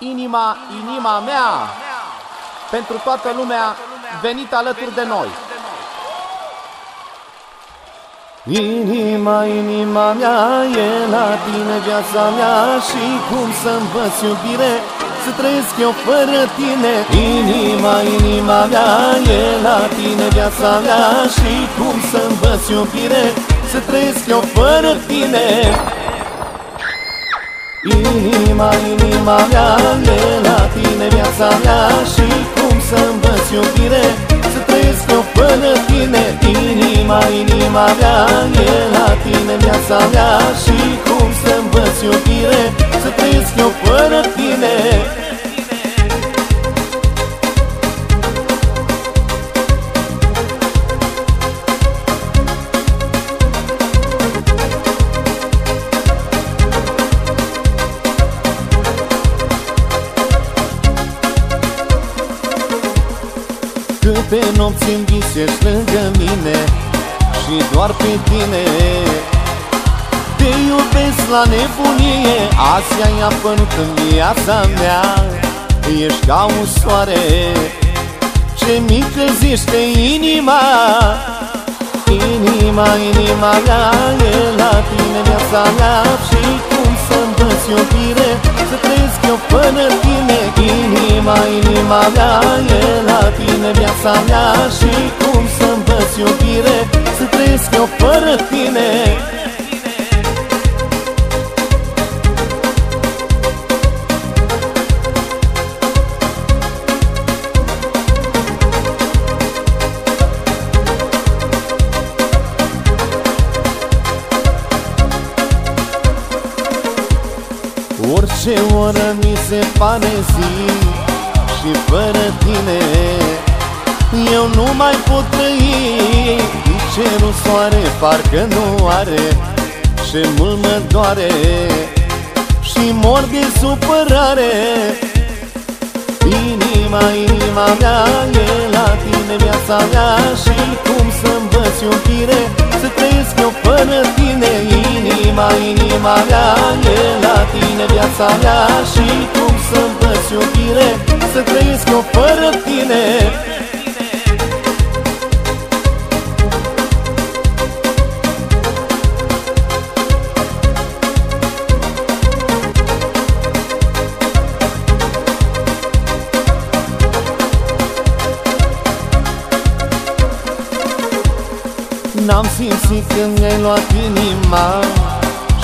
Inima, inima mea, pentru toată lumea venit alături de noi. Inima, inima mea e la tine viața mea Și cum să învăț iubire să trăiesc eu fără tine. Inima, inima mea e la tine viața mea Și cum să învăț iubire să trăiesc eu fără tine Inima, inima mea e la tine viața mea Și cum să învăț iubire să trăiesc eu fără tine. Inima, inima mea e la tine viața mea Și cum să învăț iubire Câte nopți în visești lângă mine Și doar pe tine. Te iubesc la nebunie Azi ai apărut în viața mea. Ești ca un soare Ce mică ziște inima. Inima, inima mea E la tine viața mea. Și cum să-mi dăți iubire Să trăiesc eu fără tine? Inima, inima mea E la tine viața mea Și cum să învăț iubire Să trăiesc eu fără tine. Orice oră mi se pare zi Și fără tine Eu nu mai pot trăi. Cerul soare parcă nu are Și mult mă doare. Și mor de supărare. Inima, inima mea E la tine viața mea. Și cum să învăț iubire Să trăiesc eu fără tine. Inima, inima mea E la tine viața mea. Și cum să învăț iubire Să trăiesc eu fără tine N-am simțit când mi-ai luat inima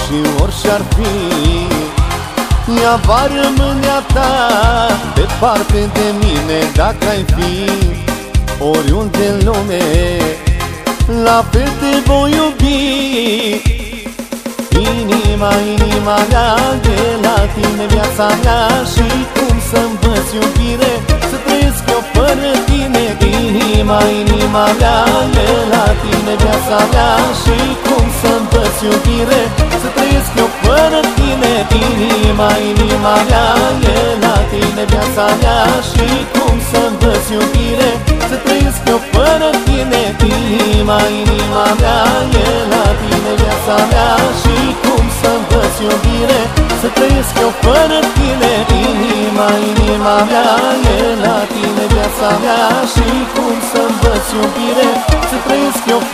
Și orice ar fi. Ea va rămâne a ta Departe de mine dacă ai fi. Oriunde în lume La fel te voi iubi. Inima, inima mea E la tine viața mea Și cum să învăț iubire Să trăiesc eu fără tine. Inima, inima mea E la tine viața mea Și cum să învăț iubire Să trăiesc eu fără tine Inima, inima mea E la tine viața mea Și cum să învăț iubire Să trăiesc eu fără tine Inima, inima mea E la tine viața mea Și cum să învăț iubire Să trăiesc eu fără tine. Inima, inima mea E la tine viața mea. Și cum să învăț iubire Să trăiesc eu fără tine